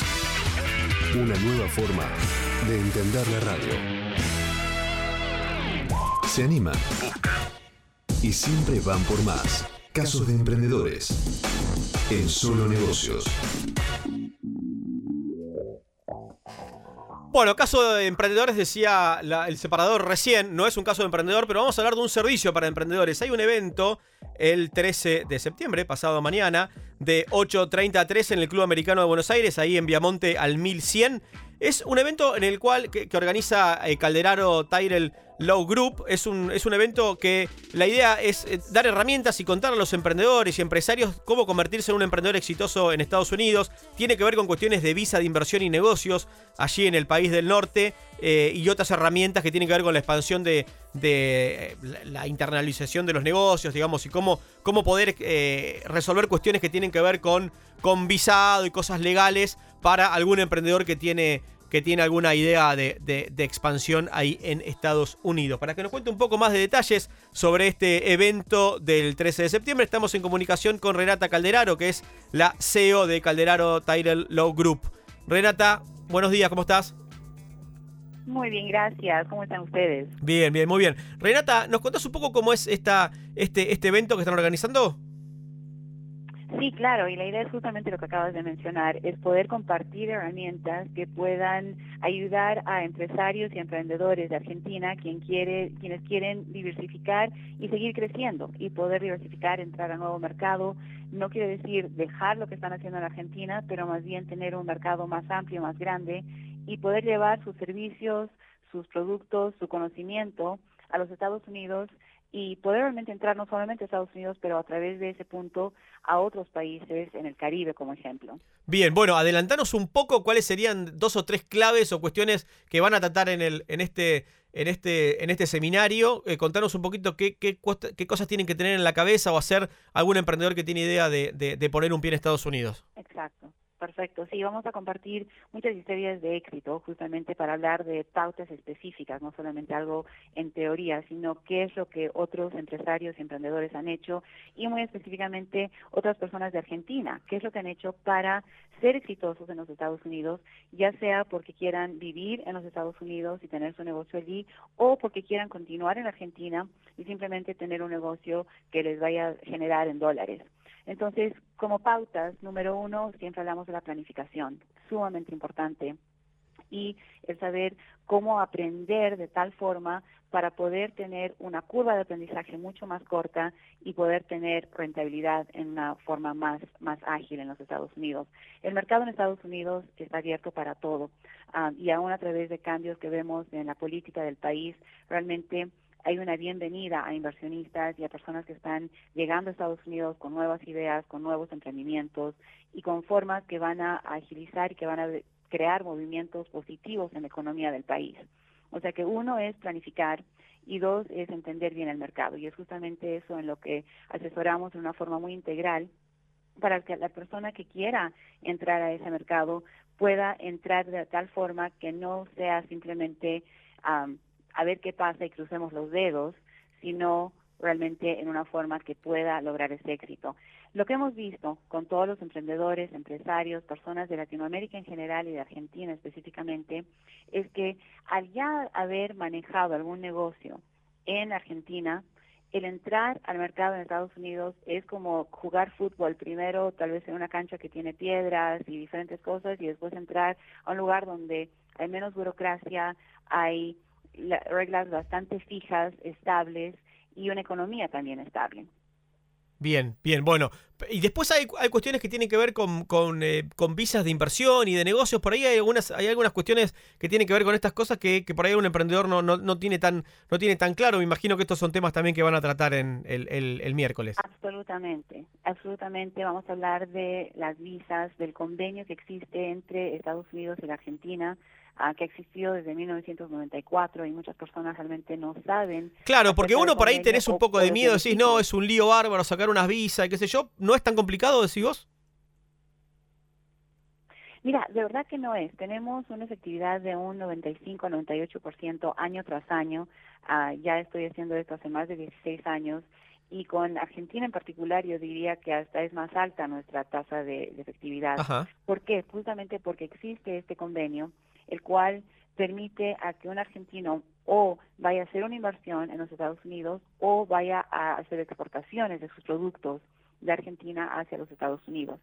Una nueva forma de entender la radio. Se animan. Y siempre van por más. Casos de emprendedores. En solo negocios. Bueno, caso de emprendedores, decía el separador recién, no es un caso de emprendedor, pero vamos a hablar de un servicio para emprendedores. Hay un evento el 13 de septiembre, pasado mañana, de 8.30 a 3 en el Club Americano de Buenos Aires, ahí en Viamonte al 1100. Es un evento en el cual que, organiza eh, Calderaro Tyrell Low Group. Es un, es un evento que la idea es dar herramientas y contar a los emprendedores y empresarios cómo convertirse en un emprendedor exitoso en Estados Unidos. Tiene que ver con cuestiones de visa de inversión y negocios allí en el país del norte eh, y otras herramientas que tienen que ver con la expansión de, de, eh, la, internalización de los negocios, digamos, y cómo, cómo poder resolver cuestiones que tienen que ver con, con visado y cosas legales para algún emprendedor que tiene, que tiene alguna idea de, de- de expansión ahí en Estados Unidos. Para que nos cuente un poco más de detalles sobre este evento del 13 de septiembre, estamos en comunicación con Renata Calderaro, que es la CEO de Calderaro Tyrell Law Group. Renata, buenos días, ¿cómo estás? Muy bien, gracias. ¿Cómo están ustedes? Bien, bien, muy bien. Renata, ¿nos contás un poco cómo es esta, este, este evento que están organizando? Sí, claro, y la idea es justamente lo que acabas de mencionar, es poder compartir herramientas que puedan ayudar a empresarios y emprendedores de Argentina, quien quiere, quienes quieren diversificar y seguir creciendo y poder diversificar, entrar a nuevo mercado. No quiere decir dejar lo que están haciendo en Argentina, pero más bien tener un mercado más amplio, más grande y poder llevar sus servicios, sus productos, su conocimiento a los Estados Unidos y poder realmente entrar no solamente a Estados Unidos, pero a través de ese punto a otros países en el Caribe, como ejemplo. Bien, bueno, adelantanos un poco cuáles serían dos o tres claves o cuestiones que van a tratar en, el, en, este, en, este, en este seminario. Eh, contanos un poquito qué, qué, qué cosas tienen que tener en la cabeza o hacer algún emprendedor que tiene idea de, de- de poner un pie en Estados Unidos. Exacto. Perfecto. Sí, vamos a compartir muchas historias de éxito justamente para hablar de pautas específicas, no solamente algo en teoría, sino qué es lo que otros empresarios y emprendedores han hecho y muy específicamente otras personas de Argentina, qué es lo que han hecho para ser exitosos en los Estados Unidos, ya sea porque quieran vivir en los Estados Unidos y tener su negocio allí o porque quieran continuar en Argentina y simplemente tener un negocio que les vaya a generar en dólares. Entonces, como pautas, número uno, siempre hablamos de la planificación, sumamente importante, y el saber cómo aprender de tal forma para poder tener una curva de aprendizaje mucho más corta y poder tener rentabilidad en una forma más, más ágil en los Estados Unidos. El mercado en Estados Unidos está abierto para todo ah, y aún a través de cambios que vemos en la política del país, realmente hay una bienvenida a inversionistas y a personas que están llegando a Estados Unidos con nuevas ideas, con nuevos emprendimientos y con formas que van a agilizar y que van a crear movimientos positivos en la economía del país. O sea que uno es planificar y dos es entender bien el mercado. Y es justamente eso en lo que asesoramos de una forma muy integral para que la persona que quiera entrar a ese mercado pueda entrar de tal forma que no sea simplemente am, a ver qué pasa y crucemos los dedos, sino realmente en una forma que pueda lograr ese éxito. Lo que hemos visto con todos los emprendedores, empresarios, personas de Latinoamérica en general y de Argentina específicamente, es que al ya haber manejado algún negocio en Argentina, el entrar al mercado en Estados Unidos es como jugar fútbol, primero tal vez en una cancha que tiene piedras y diferentes cosas y después entrar a un lugar donde hay menos burocracia, hay la- reglas bastante fijas, estables y una economía también estable. Bien, bien, bueno. Y después hay, hay cuestiones que tienen que ver con, con, eh, con visas de inversión y de negocios. Por ahí hay algunas, hay algunas cuestiones que tienen que ver con estas cosas que, que por ahí un emprendedor no, no, no tiene tan, no tiene tan claro. Me imagino que estos son temas también que van a tratar en el, el- el miércoles. Absolutamente, absolutamente. Vamos a hablar de las visas, del convenio que existe entre Estados Unidos y la Argentina, que ha existido desde 1994 y muchas personas realmente no saben. Claro, porque uno por ahí tenés un poco de miedo, decís, no, es un lío bárbaro sacar unas visas y qué sé yo. ¿No es tan complicado, decís vos? Mira, de verdad que no es. Tenemos una efectividad de un 95-98% año tras año. Ah, ya estoy haciendo esto hace más de 16 años y con Argentina en particular yo diría que hasta es más alta nuestra tasa de, de efectividad. Ajá. ¿Por qué? Justamente porque existe este convenio, el cual permite a que un argentino o vaya a hacer una inversión en los Estados Unidos o vaya a hacer exportaciones de sus productos de Argentina hacia los Estados Unidos.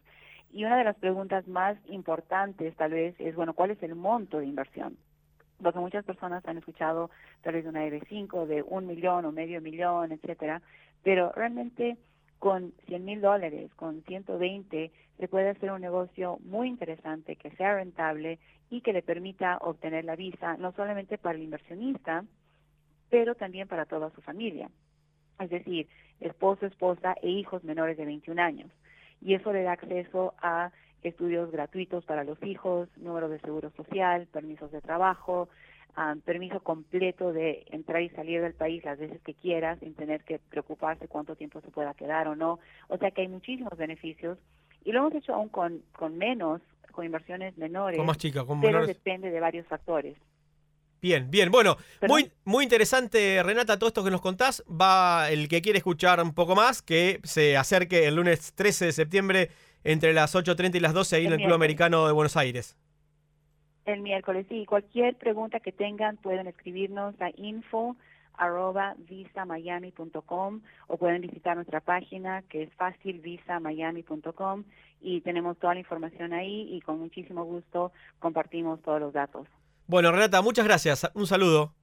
Y una de las preguntas más importantes tal vez es, bueno, ¿cuál es el monto de inversión? Porque muchas personas han escuchado tal vez de una EB5 de un millón o medio millón, etcétera, pero realmente con 100 mil dólares, con 120, se puede hacer un negocio muy interesante, que sea rentable y que le permita obtener la visa, no solamente para el inversionista, pero también para toda su familia. Es decir, esposo, esposa e hijos menores de 21 años. Y eso le da acceso a estudios gratuitos para los hijos, número de seguro social, permisos de trabajo, ah, permiso completo de entrar y salir del país las veces que quiera sin tener que preocuparse cuánto tiempo se pueda quedar o no. O sea que hay muchísimos beneficios y lo hemos hecho aún con, con menos, con inversiones menores, Con más chicas, con pero depende de varios factores. Bien, bien. Bueno, muy, muy interesante, Renata, todo esto que nos contás. Va el que quiere escuchar un poco más, que se acerque el lunes 13 de septiembre entre las 8.30 y las 12 ahí en El Club. Americano de Buenos Aires. El miércoles, sí. Cualquier pregunta que tengan pueden escribirnos a info arroba visamiami.com o pueden visitar nuestra página que es fácil visamiami.com y tenemos toda la información ahí y con muchísimo gusto compartimos todos los datos. Bueno, Renata, muchas gracias. Un saludo.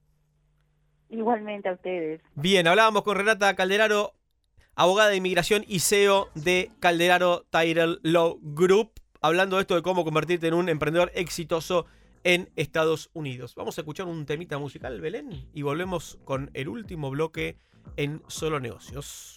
Igualmente a ustedes. Bien, hablábamos con Renata Calderaro, abogada de inmigración y CEO de Calderaro Title Law Group, hablando de esto de cómo convertirte en un emprendedor exitoso en Estados Unidos. Vamos a escuchar un temita musical, Belén, y volvemos con el último bloque en Solo Negocios.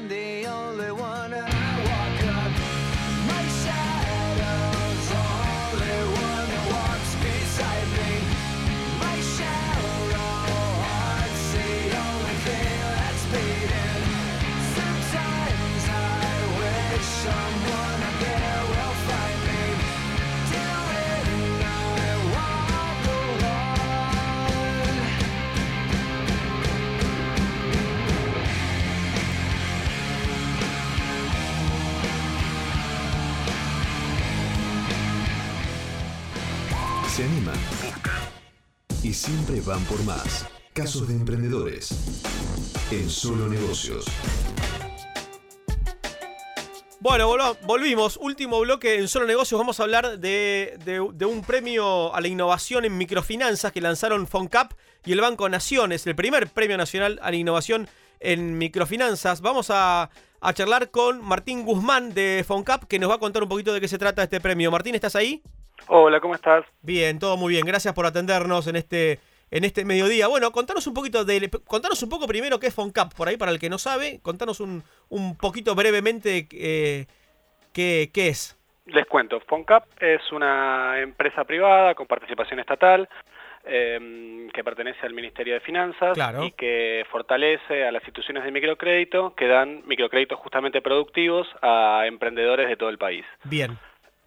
Y siempre van por más. Casos de emprendedores. En solo negocios. Bueno, volvimos. Último bloque en Solo Negocios. Vamos a hablar de, de- de un premio a la innovación en microfinanzas que lanzaron FONCAP y el Banco Naciones. El primer premio nacional a la innovación en microfinanzas. Vamos a, a charlar con Martín Guzmán de FONCAP que nos va a contar un poquito de qué se trata este premio. Martín, ¿estás ahí? Hola, ¿cómo estás? Bien, todo muy bien. Gracias por atendernos en este, en este mediodía. Bueno, contanos un poquito de, contanos un poco primero qué es FONCAP, por ahí para el que no sabe. Contanos un, un poquito brevemente eh, qué, qué es. Les cuento, FONCAP es una empresa privada con participación estatal eh, que pertenece al Ministerio de Finanzas Claro. y que fortalece a las instituciones de microcrédito que dan microcréditos justamente productivos a emprendedores de todo el país. Bien.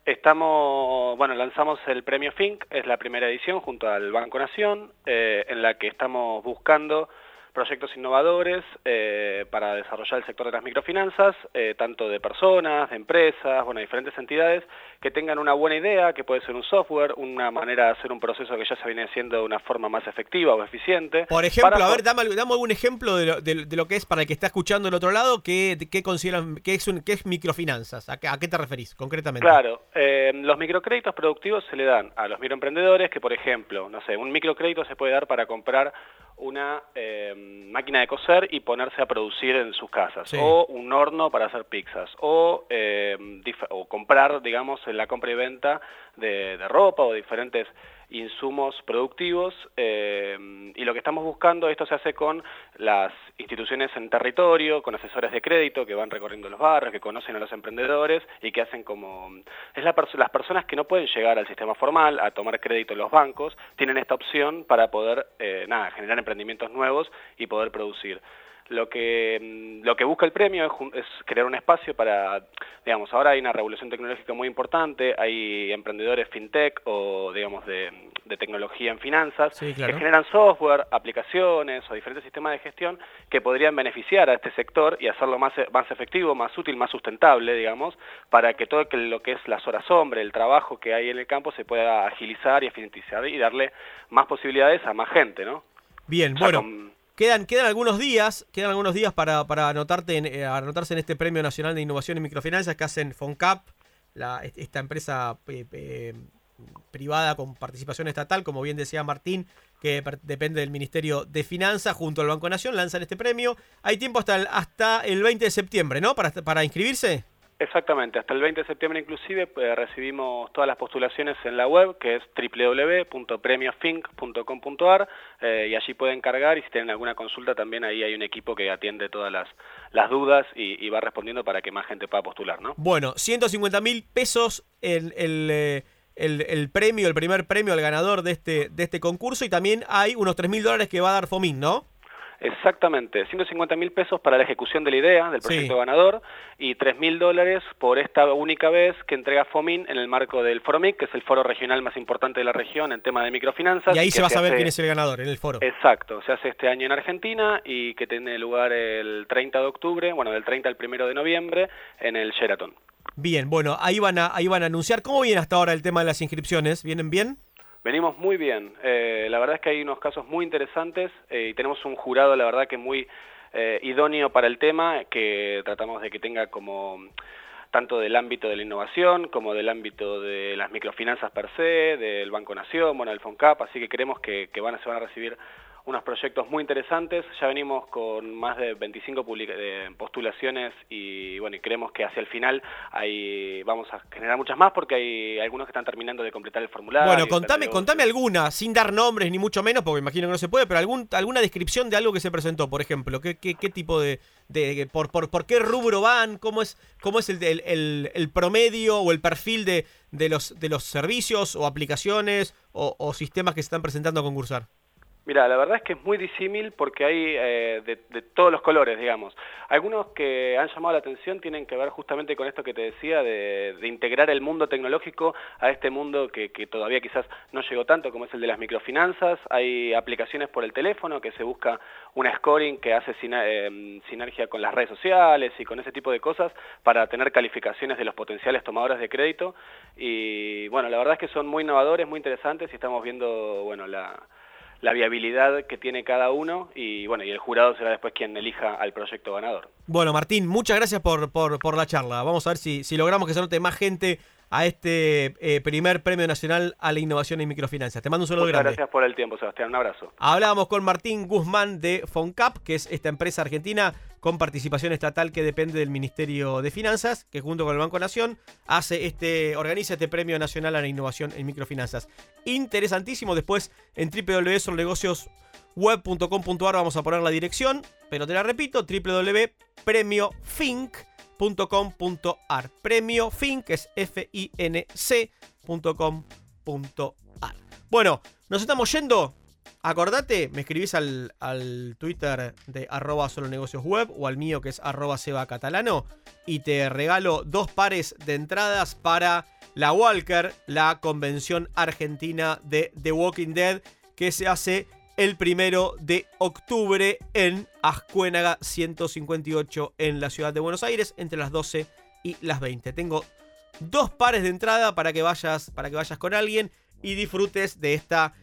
Estamos, bueno, lanzamos el premio FINC, es la primera edición junto al Banco Nación, eh, en la que estamos buscando proyectos innovadores eh, para desarrollar el sector de las microfinanzas, eh, tanto de personas, de empresas, bueno, diferentes entidades que tengan una buena idea, que puede ser un software, una manera de hacer un proceso que ya se viene haciendo de una forma más efectiva o eficiente. Por ejemplo, para a ver, dame, dame algún ejemplo de lo, de- de lo que es para el que está escuchando del otro lado, qué, qué consideran, qué es, un, qué es microfinanzas. ¿A qué, a qué te referís concretamente? Claro, eh, los microcréditos productivos se le dan a los microemprendedores que, por ejemplo, no sé, un microcrédito se puede dar para comprar una eh, máquina de coser y ponerse a producir en sus casas, Sí. o un horno para hacer pizzas, o, eh, dif- o comprar, digamos, en la compra y venta de, de ropa o diferentes insumos productivos eh, y lo que estamos buscando, esto se hace con las instituciones en territorio, con asesores de crédito que van recorriendo los barrios, que conocen a los emprendedores y que hacen como... Es la perso- las personas que no pueden llegar al sistema formal a tomar crédito en los bancos, tienen esta opción para poder, eh, nada, generar emprendimientos nuevos y poder producir. Lo que, mm, lo que busca el premio es, crear un espacio para, digamos, ahora hay una revolución tecnológica muy importante, hay emprendedores fintech o, digamos, de, de tecnología en finanzas Sí, claro. que generan software, aplicaciones o diferentes sistemas de gestión que podrían beneficiar a este sector y hacerlo más, más efectivo, más útil, más sustentable, digamos, para que todo lo que es las horas hombre, el trabajo que hay en el campo se pueda agilizar y eficientizar y darle más posibilidades a más gente, ¿no? Bien, O sea, bueno. con- Quedan, quedan algunos días, quedan algunos días para, para anotarte en, eh, anotarse en este Premio Nacional de Innovación en Microfinanzas que hacen FONCAP, la, esta empresa eh, eh, privada con participación estatal, como bien decía Martín, que depende del Ministerio de Finanzas, junto al Banco Nación, lanzan este premio. Hay tiempo hasta el, hasta el 20 de septiembre, ¿no? Para, para inscribirse. Exactamente, hasta el 20 de septiembre inclusive eh, recibimos todas las postulaciones en la web que es www.premiofink.com.ar eh, y allí pueden cargar y si tienen alguna consulta también ahí hay un equipo que atiende todas las, dudas y, va respondiendo para que más gente pueda postular, ¿no? Bueno, 150 mil pesos el, el, eh, el- el premio, el primer premio al ganador de este, de este concurso y también hay unos 3 mil dólares que va a dar Fomín, ¿no? Exactamente, 150 mil pesos para la ejecución de la idea del Sí. proyecto ganador y 3 mil dólares por esta única vez que entrega FOMIN en el marco del FOROMIC, que es el foro regional más importante de la región en tema de microfinanzas. Y ahí se va a saber hace- quién es el ganador en el foro. Exacto, se hace este año en Argentina y que tiene lugar el 30 de octubre, bueno, del 30 al 1 de noviembre en el Sheraton. Bien, bueno, ahí van, a, ahí van a anunciar. ¿Cómo viene hasta ahora el tema de las inscripciones? ¿Vienen bien? Venimos muy bien. Eh, la verdad es que hay unos casos muy interesantes eh, y tenemos un jurado, la verdad que muy eh, idóneo para el tema, que tratamos de que tenga como tanto del ámbito de la innovación como del ámbito de las microfinanzas per se, del Banco Nación, bueno, del FONCAP, así que creemos que, que van se van a recibir unos proyectos muy interesantes. Ya venimos con más de 25 postulaciones y bueno, y creemos que hacia el final hay, vamos a generar muchas más porque hay algunos que están terminando de completar el formulario. Bueno, contame, contame alguna, sin dar nombres ni mucho menos, porque imagino que no se puede, pero algún, alguna descripción de algo que se presentó, por ejemplo, qué, qué, qué tipo de, de por, por, por, qué rubro van, cómo es, cómo es el, el, el, promedio o el perfil de, de, los, de los servicios o aplicaciones o, o sistemas que se están presentando a concursar. Mira, la verdad es que es muy disímil porque hay eh, de, todos los colores, digamos. Algunos que han llamado la atención tienen que ver justamente con esto que te decía, de, integrar el mundo tecnológico a este mundo que, todavía quizás no llegó tanto, como es el de las microfinanzas. Hay aplicaciones por el teléfono que se busca un scoring que hace eh, sinergia con las redes sociales y con ese tipo de cosas para tener calificaciones de los potenciales tomadores de crédito. Y bueno, la verdad es que son muy innovadores, muy interesantes y estamos viendo, bueno, la la viabilidad que tiene cada uno y bueno, y el jurado será después quien elija al proyecto ganador. Bueno, Martín, muchas gracias por, por, por la charla. Vamos a ver si, si logramos que se note más gente a este eh, primer premio nacional a la innovación en microfinanzas. Te mando un saludo Muchas grande. Gracias por el tiempo, Sebastián. Un abrazo. Hablábamos con Martín Guzmán de Foncap, que es esta empresa argentina con participación estatal que depende del Ministerio de Finanzas, que junto con el Banco Nación hace este, organiza este premio nacional a la innovación en microfinanzas. Interesantísimo. Después en www.solnegociosweb.com.ar vamos a poner la dirección, pero te la repito, www.premiofinc.com .com.ar Premio Fin, que es F-I-N-C.com.ar. Bueno, nos estamos yendo. Acordate, me escribís al, al Twitter de arroba solo web o al mío que es arroba seba catalano y te regalo dos pares de entradas para la Walker, la convención argentina de The Walking Dead que se hace el primero de octubre en Ascuénaga 158 en la ciudad de Buenos Aires entre las 12 y las 20. Tengo dos pares de entrada para que vayas, para que vayas con alguien y disfrutes de esta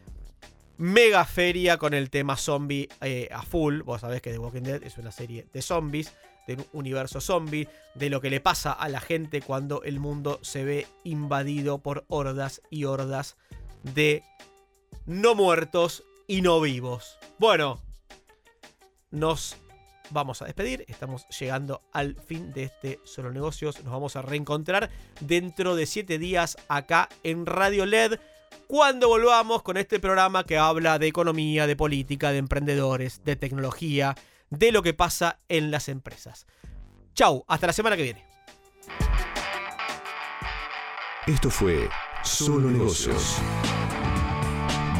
mega feria con el tema zombie eh, a full. Vos sabés que The Walking Dead es una serie de zombies, de un universo zombie, de lo que le pasa a la gente cuando el mundo se ve invadido por hordas y hordas de no muertos y no vivos. Bueno, nos vamos a despedir. Estamos llegando al fin de este Solo Negocios. Nos vamos a reencontrar dentro de 7 días acá en Radio LED. Cuando volvamos con este programa que habla de economía, de política, de emprendedores, de tecnología, de lo que pasa en las empresas. Chau, hasta la semana que viene. Esto fue Solo Negocios.